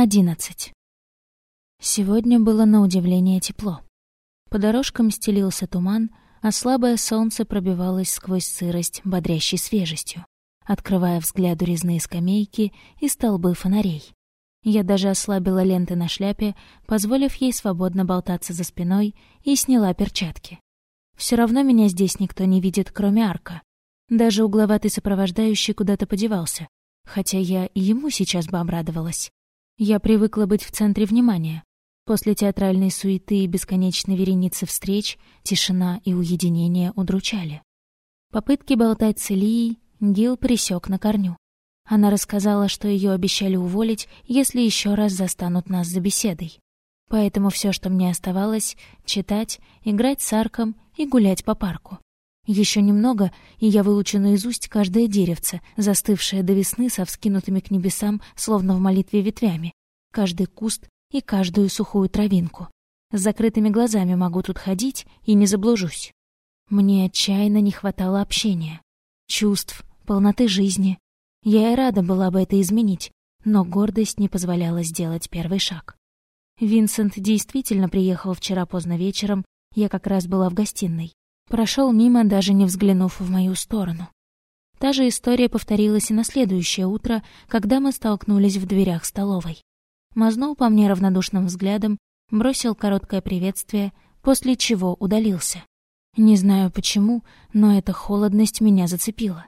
11. Сегодня было на удивление тепло. По дорожкам стелился туман, а слабое солнце пробивалось сквозь сырость, бодрящей свежестью, открывая взгляду резные скамейки и столбы фонарей. Я даже ослабила ленты на шляпе, позволив ей свободно болтаться за спиной, и сняла перчатки. Все равно меня здесь никто не видит, кроме Арка. Даже угловатый сопровождающий куда-то подевался, хотя я и ему сейчас бы обрадовалась. Я привыкла быть в центре внимания. После театральной суеты и бесконечной вереницы встреч тишина и уединение удручали. Попытки болтать с Ильей Гил присек на корню. Она рассказала, что ее обещали уволить, если еще раз застанут нас за беседой. Поэтому все, что мне оставалось — читать, играть с арком и гулять по парку. Еще немного, и я выучу наизусть каждое деревце, застывшее до весны со вскинутыми к небесам, словно в молитве ветвями, каждый куст и каждую сухую травинку. С закрытыми глазами могу тут ходить и не заблужусь. Мне отчаянно не хватало общения, чувств, полноты жизни. Я и рада была бы это изменить, но гордость не позволяла сделать первый шаг. Винсент действительно приехал вчера поздно вечером, я как раз была в гостиной. Прошел мимо, даже не взглянув в мою сторону. Та же история повторилась и на следующее утро, когда мы столкнулись в дверях столовой. Мазнул по мне равнодушным взглядом, бросил короткое приветствие, после чего удалился. Не знаю почему, но эта холодность меня зацепила.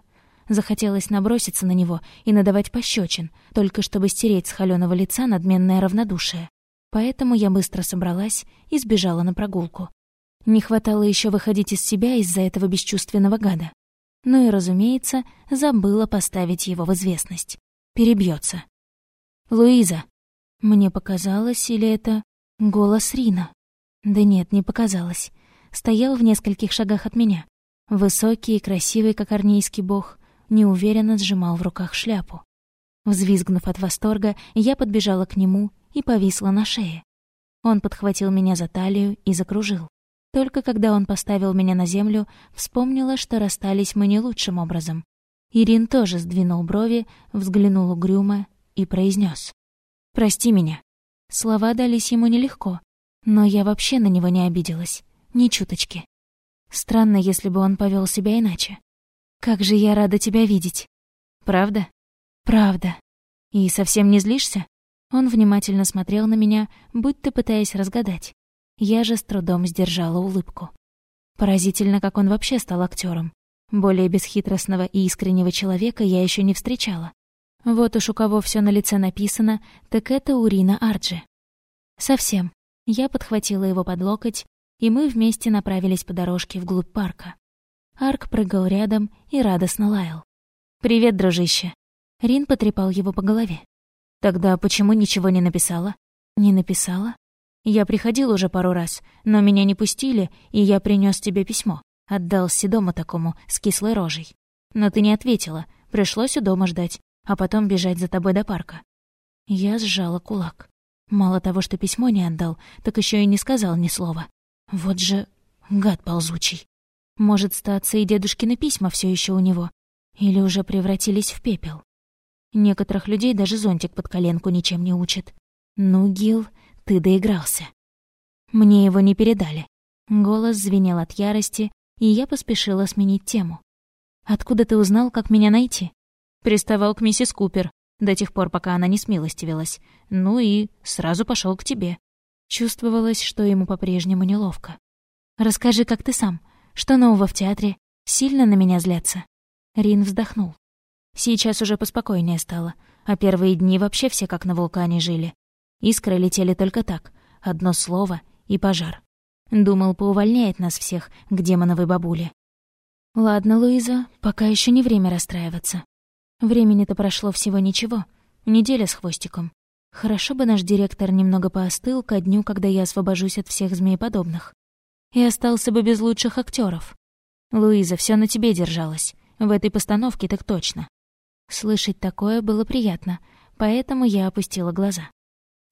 Захотелось наброситься на него и надавать пощечин, только чтобы стереть с холёного лица надменное равнодушие. Поэтому я быстро собралась и сбежала на прогулку. Не хватало еще выходить из себя из-за этого бесчувственного гада. Ну и, разумеется, забыла поставить его в известность. Перебьется. «Луиза!» Мне показалось, или это голос Рина? Да нет, не показалось. Стоял в нескольких шагах от меня. Высокий и красивый, как армейский бог, неуверенно сжимал в руках шляпу. Взвизгнув от восторга, я подбежала к нему и повисла на шее. Он подхватил меня за талию и закружил. Только когда он поставил меня на землю, вспомнила, что расстались мы не лучшим образом. Ирин тоже сдвинул брови, взглянул угрюмо и произнес: «Прости меня». Слова дались ему нелегко, но я вообще на него не обиделась, ни чуточки. Странно, если бы он повел себя иначе. «Как же я рада тебя видеть!» «Правда?» «Правда. И совсем не злишься?» Он внимательно смотрел на меня, будто пытаясь разгадать. Я же с трудом сдержала улыбку. Поразительно, как он вообще стал актером. Более бесхитростного и искреннего человека я еще не встречала. Вот уж у кого все на лице написано, так это Урина Арджи. Совсем. Я подхватила его под локоть, и мы вместе направились по дорожке вглубь парка. Арк прыгал рядом и радостно лаял. «Привет, дружище!» Рин потрепал его по голове. «Тогда почему ничего не написала?» «Не написала?» Я приходил уже пару раз, но меня не пустили, и я принес тебе письмо. Отдал Седому такому, с кислой рожей. Но ты не ответила, пришлось у дома ждать, а потом бежать за тобой до парка. Я сжала кулак. Мало того, что письмо не отдал, так еще и не сказал ни слова. Вот же гад ползучий. Может, статься и дедушкины письма все еще у него. Или уже превратились в пепел. Некоторых людей даже зонтик под коленку ничем не учат. Ну, Гил, ты доигрался. Мне его не передали. Голос звенел от ярости, и я поспешила сменить тему. «Откуда ты узнал, как меня найти?» Приставал к миссис Купер, до тех пор, пока она не смилостивилась. Ну и сразу пошел к тебе. Чувствовалось, что ему по-прежнему неловко. «Расскажи, как ты сам. Что нового в театре? Сильно на меня злятся?» Рин вздохнул. Сейчас уже поспокойнее стало, а первые дни вообще все как на вулкане жили. Искры летели только так, одно слово и пожар. Думал, поувольняет нас всех к демоновой бабуле. Ладно, Луиза, пока еще не время расстраиваться. Времени-то прошло всего ничего, неделя с хвостиком. Хорошо бы наш директор немного поостыл ко дню, когда я освобожусь от всех змееподобных. И остался бы без лучших актеров. Луиза, все на тебе держалось. В этой постановке так точно. Слышать такое было приятно, поэтому я опустила глаза.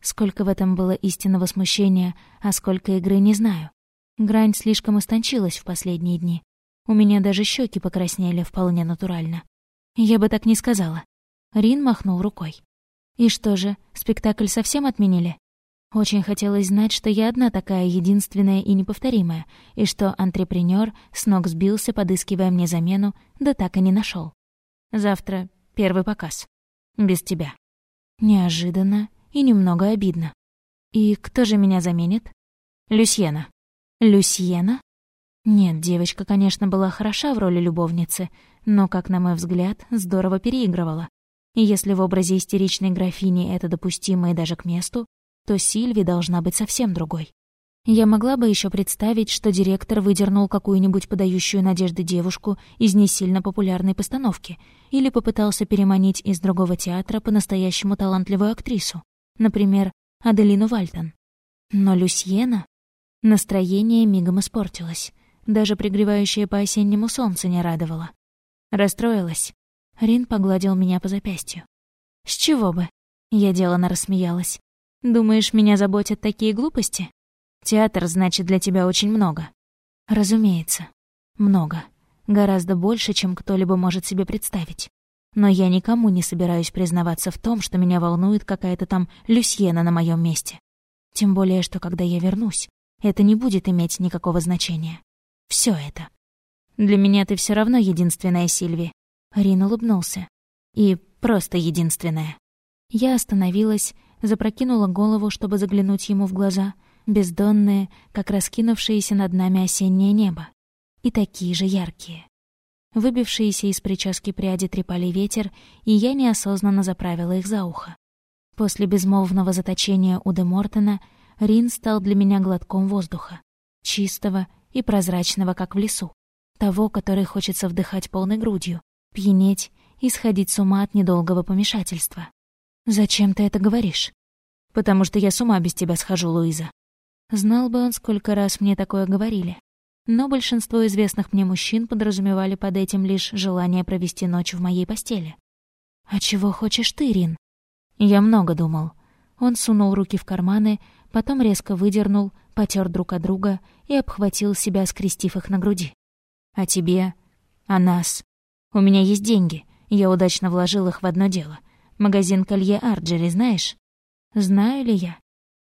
Сколько в этом было истинного смущения, а сколько игры, не знаю. Грань слишком истончилась в последние дни. У меня даже щеки покраснели вполне натурально. Я бы так не сказала. Рин махнул рукой. И что же, спектакль совсем отменили? Очень хотелось знать, что я одна такая единственная и неповторимая, и что антрепренер с ног сбился, подыскивая мне замену, да так и не нашел. Завтра первый показ. Без тебя. Неожиданно и немного обидно. И кто же меня заменит? Люсьена. Люсьена? Нет, девочка, конечно, была хороша в роли любовницы, но, как на мой взгляд, здорово переигрывала. И если в образе истеричной графини это допустимо и даже к месту, то Сильви должна быть совсем другой. Я могла бы еще представить, что директор выдернул какую-нибудь подающую надежды девушку из не сильно популярной постановки или попытался переманить из другого театра по-настоящему талантливую актрису, например, Аделину Вальтон. Но Люсьена... Настроение мигом испортилось. Даже пригревающее по-осеннему солнце не радовало. Расстроилась. Рин погладил меня по запястью. «С чего бы?» Я делано рассмеялась. «Думаешь, меня заботят такие глупости? Театр значит для тебя очень много». «Разумеется. Много. Гораздо больше, чем кто-либо может себе представить. Но я никому не собираюсь признаваться в том, что меня волнует какая-то там Люсьена на моем месте. Тем более, что когда я вернусь, это не будет иметь никакого значения. Все это. Для меня ты все равно единственная, Сильви. Рин улыбнулся. И просто единственная. Я остановилась, запрокинула голову, чтобы заглянуть ему в глаза, бездонные, как раскинувшееся над нами осеннее небо. И такие же яркие. Выбившиеся из прически пряди трепали ветер, и я неосознанно заправила их за ухо. После безмолвного заточения у Де Мортона Рин стал для меня глотком воздуха. Чистого и прозрачного, как в лесу. Того, который хочется вдыхать полной грудью, пьянеть и сходить с ума от недолгого помешательства. «Зачем ты это говоришь?» «Потому что я с ума без тебя схожу, Луиза». Знал бы он, сколько раз мне такое говорили. Но большинство известных мне мужчин подразумевали под этим лишь желание провести ночь в моей постели. «А чего хочешь ты, Рин?» Я много думал. Он сунул руки в карманы, потом резко выдернул, потер друг от друга и обхватил себя, скрестив их на груди. «А тебе? А нас? У меня есть деньги. Я удачно вложил их в одно дело. Магазин Колье Арджери, знаешь?» «Знаю ли я?»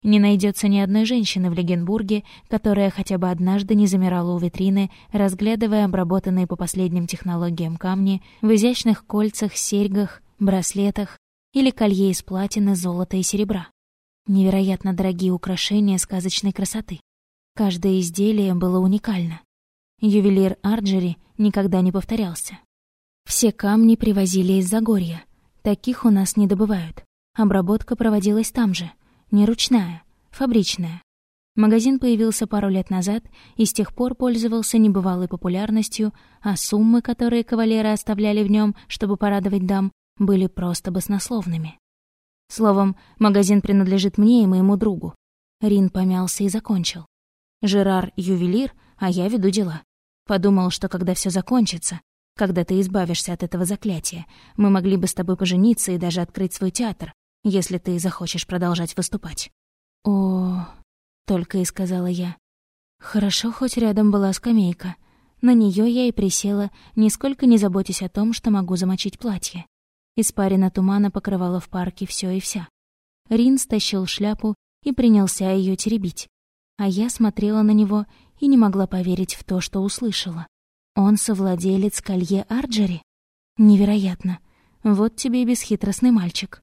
Не найдется ни одной женщины в Легенбурге, которая хотя бы однажды не замирала у витрины, разглядывая обработанные по последним технологиям камни в изящных кольцах, серьгах, браслетах или колье из платины, золота и серебра. Невероятно дорогие украшения сказочной красоты. Каждое изделие было уникально. Ювелир Арджери никогда не повторялся. Все камни привозили из Загорья. Таких у нас не добывают. Обработка проводилась там же. Не ручная, фабричная. Магазин появился пару лет назад и с тех пор пользовался небывалой популярностью, а суммы, которые кавалеры оставляли в нем, чтобы порадовать дам, были просто баснословными. Словом, магазин принадлежит мне и моему другу. Рин помялся и закончил. Жерар — ювелир, а я веду дела. Подумал, что когда все закончится, когда ты избавишься от этого заклятия, мы могли бы с тобой пожениться и даже открыть свой театр, если ты захочешь продолжать выступать. О, только и сказала я. Хорошо, хоть рядом была скамейка. На нее я и присела, нисколько не заботясь о том, что могу замочить платье. Испарина тумана покрывала в парке все и вся. Рин стащил шляпу и принялся ее теребить. А я смотрела на него и не могла поверить в то, что услышала. Он совладелец колье Арджери? Невероятно. Вот тебе и бесхитростный мальчик.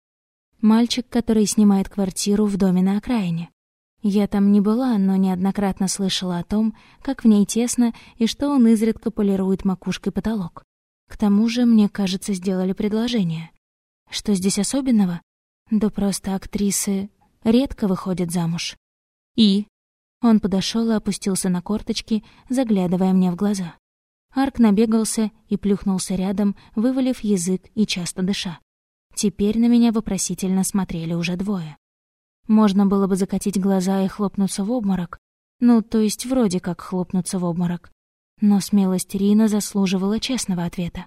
Мальчик, который снимает квартиру в доме на окраине. Я там не была, но неоднократно слышала о том, как в ней тесно и что он изредка полирует макушкой потолок. К тому же, мне кажется, сделали предложение. Что здесь особенного? Да просто актрисы редко выходят замуж. И? Он подошел и опустился на корточки, заглядывая мне в глаза. Арк набегался и плюхнулся рядом, вывалив язык и часто дыша. Теперь на меня вопросительно смотрели уже двое. Можно было бы закатить глаза и хлопнуться в обморок. Ну, то есть вроде как хлопнуться в обморок. Но смелость Рина заслуживала честного ответа.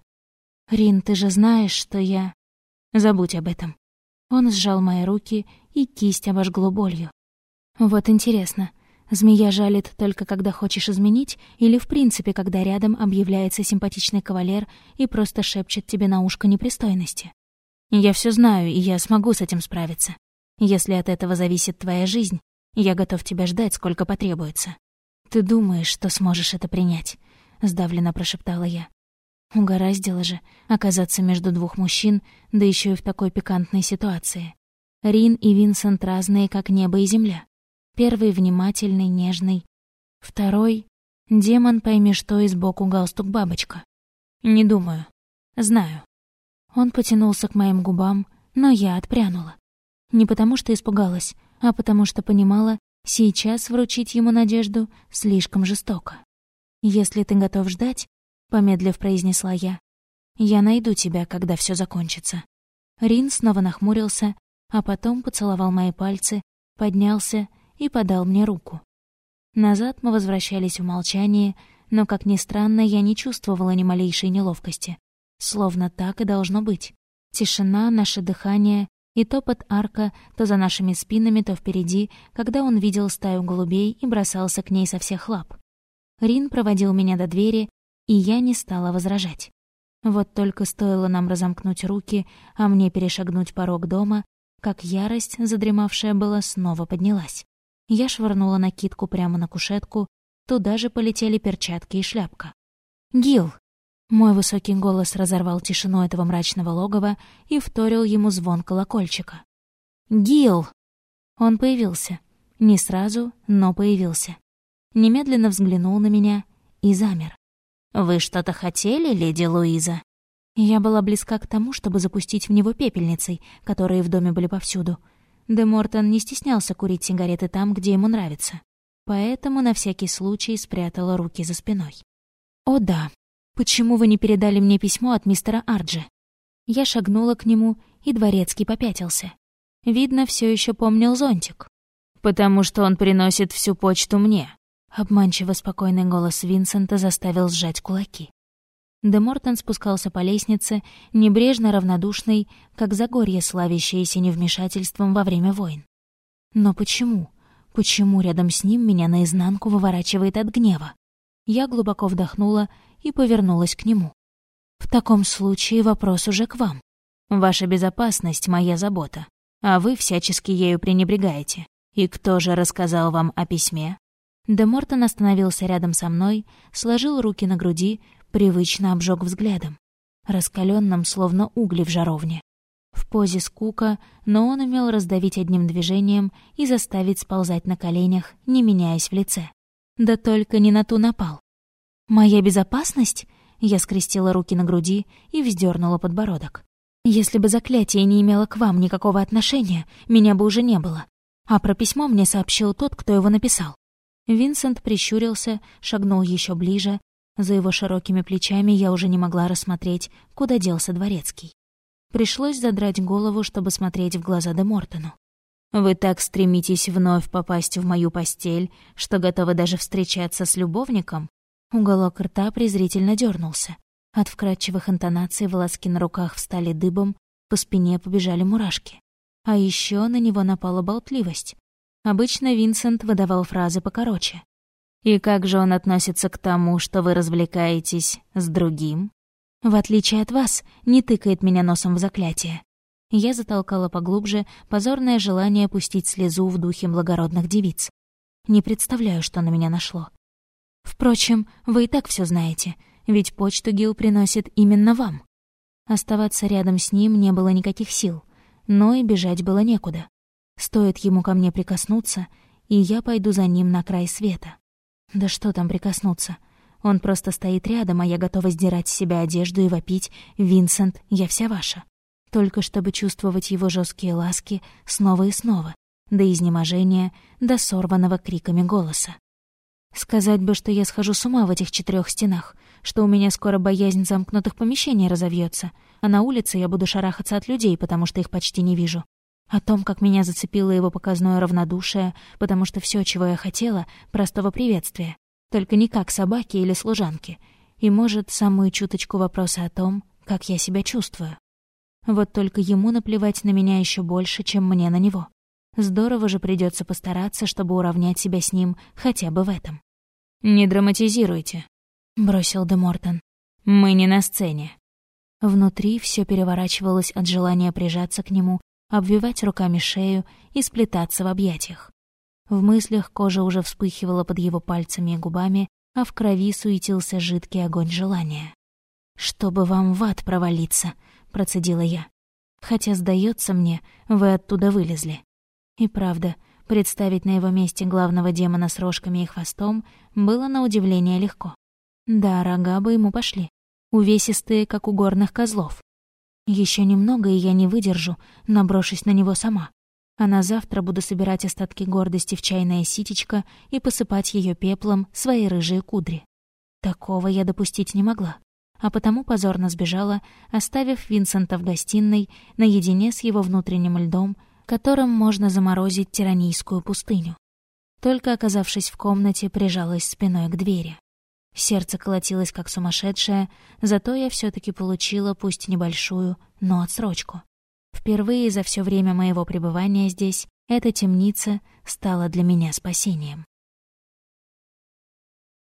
«Рин, ты же знаешь, что я...» «Забудь об этом». Он сжал мои руки, и кисть обожгло болью. «Вот интересно, змея жалит только когда хочешь изменить, или в принципе, когда рядом объявляется симпатичный кавалер и просто шепчет тебе на ушко непристойности?» Я все знаю, и я смогу с этим справиться. Если от этого зависит твоя жизнь, я готов тебя ждать, сколько потребуется. Ты думаешь, что сможешь это принять?» — сдавленно прошептала я. Угораздило же оказаться между двух мужчин, да еще и в такой пикантной ситуации. Рин и Винсент разные, как небо и земля. Первый внимательный, нежный. Второй — демон, пойми что, и сбоку галстук-бабочка. Не думаю. Знаю. Он потянулся к моим губам, но я отпрянула. Не потому что испугалась, а потому что понимала, сейчас вручить ему надежду слишком жестоко. «Если ты готов ждать, помедлив произнесла я. «Я найду тебя, когда все закончится». Рин снова нахмурился, а потом поцеловал мои пальцы, поднялся и подал мне руку. Назад мы возвращались в молчании, но, как ни странно, я не чувствовала ни малейшей неловкости. Словно так и должно быть. Тишина, наше дыхание и топот арка то за нашими спинами, то впереди, когда он видел стаю голубей и бросался к ней со всех лап. Рин проводил меня до двери, и я не стала возражать. Вот только стоило нам разомкнуть руки, а мне перешагнуть порог дома, как ярость, задремавшая была, снова поднялась. Я швырнула накидку прямо на кушетку, туда же полетели перчатки и шляпка. «Гил!» Мой высокий голос разорвал тишину этого мрачного логова и вторил ему звон колокольчика. «Гил!» Он появился. Не сразу, но появился. Немедленно взглянул на меня и замер. «Вы что-то хотели, леди Луиза?» Я была близка к тому, чтобы запустить в него пепельницей, которые в доме были повсюду. Де Мортон не стеснялся курить сигареты там, где ему нравится. Поэтому на всякий случай спрятала руки за спиной. «О да, почему вы не передали мне письмо от мистера Арджи?» Я шагнула к нему, и дворецкий попятился. Видно, все еще помнил зонтик. «Потому что он приносит всю почту мне», Обманчиво спокойный голос Винсента заставил сжать кулаки. Де Мортон спускался по лестнице, небрежно равнодушный, как Загорье, славящееся невмешательством во время войн. Но почему? Почему рядом с ним меня наизнанку выворачивает от гнева? Я глубоко вдохнула и повернулась к нему. «В таком случае вопрос уже к вам. Ваша безопасность — моя забота, а вы всячески ею пренебрегаете. И кто же рассказал вам о письме?» Де Мортон остановился рядом со мной, сложил руки на груди, привычно обжег взглядом, раскаленным, словно угли в жаровне. В позе скука, но он умел раздавить одним движением и заставить сползать на коленях, не меняясь в лице. Да только не на ту напал. «Моя безопасность?» Я скрестила руки на груди и вздернула подбородок. «Если бы заклятие не имело к вам никакого отношения, меня бы уже не было. А про письмо мне сообщил тот, кто его написал. Винсент прищурился, шагнул еще ближе. За его широкими плечами я уже не могла рассмотреть, куда делся дворецкий. Пришлось задрать голову, чтобы смотреть в глаза де Мортону. «Вы так стремитесь вновь попасть в мою постель, что готовы даже встречаться с любовником?» Уголок рта презрительно дернулся. От вкрадчивых интонаций волоски на руках встали дыбом, по спине побежали мурашки. А еще на него напала болтливость. Обычно Винсент выдавал фразы покороче. «И как же он относится к тому, что вы развлекаетесь с другим?» «В отличие от вас, не тыкает меня носом в заклятие». Я затолкала поглубже позорное желание пустить слезу в духе благородных девиц. Не представляю, что на меня нашло. Впрочем, вы и так все знаете, ведь почту Гил приносит именно вам. Оставаться рядом с ним не было никаких сил, но и бежать было некуда. Стоит ему ко мне прикоснуться, и я пойду за ним на край света. Да что там прикоснуться? Он просто стоит рядом, а я готова сдирать с себя одежду и вопить «Винсент, я вся ваша». Только чтобы чувствовать его жесткие ласки снова и снова, до изнеможения, до сорванного криками голоса. Сказать бы, что я схожу с ума в этих четырех стенах, что у меня скоро боязнь замкнутых помещений разовьется, а на улице я буду шарахаться от людей, потому что их почти не вижу. О том, как меня зацепило его показное равнодушие, потому что все, чего я хотела, — простого приветствия. Только не как собаки или служанки. И, может, самую чуточку вопроса о том, как я себя чувствую. Вот только ему наплевать на меня еще больше, чем мне на него. Здорово же придется постараться, чтобы уравнять себя с ним хотя бы в этом. «Не драматизируйте», — бросил Де Мортон. «Мы не на сцене». Внутри все переворачивалось от желания прижаться к нему, обвивать руками шею и сплетаться в объятиях. В мыслях кожа уже вспыхивала под его пальцами и губами, а в крови суетился жидкий огонь желания. «Чтобы вам в ад провалиться», — процедила я. «Хотя, сдается мне, вы оттуда вылезли». И правда, представить на его месте главного демона с рожками и хвостом было на удивление легко. Да, рога бы ему пошли. Увесистые, как у горных козлов. Еще немного, и я не выдержу, наброшусь на него сама. А на завтра буду собирать остатки гордости в чайное ситечко и посыпать ее пеплом свои рыжие кудри. Такого я допустить не могла, а потому позорно сбежала, оставив Винсента в гостиной наедине с его внутренним льдом, которым можно заморозить тиранийскую пустыню. Только оказавшись в комнате, прижалась спиной к двери. Сердце колотилось как сумасшедшее, зато я все таки получила, пусть небольшую, но отсрочку. Впервые за все время моего пребывания здесь эта темница стала для меня спасением.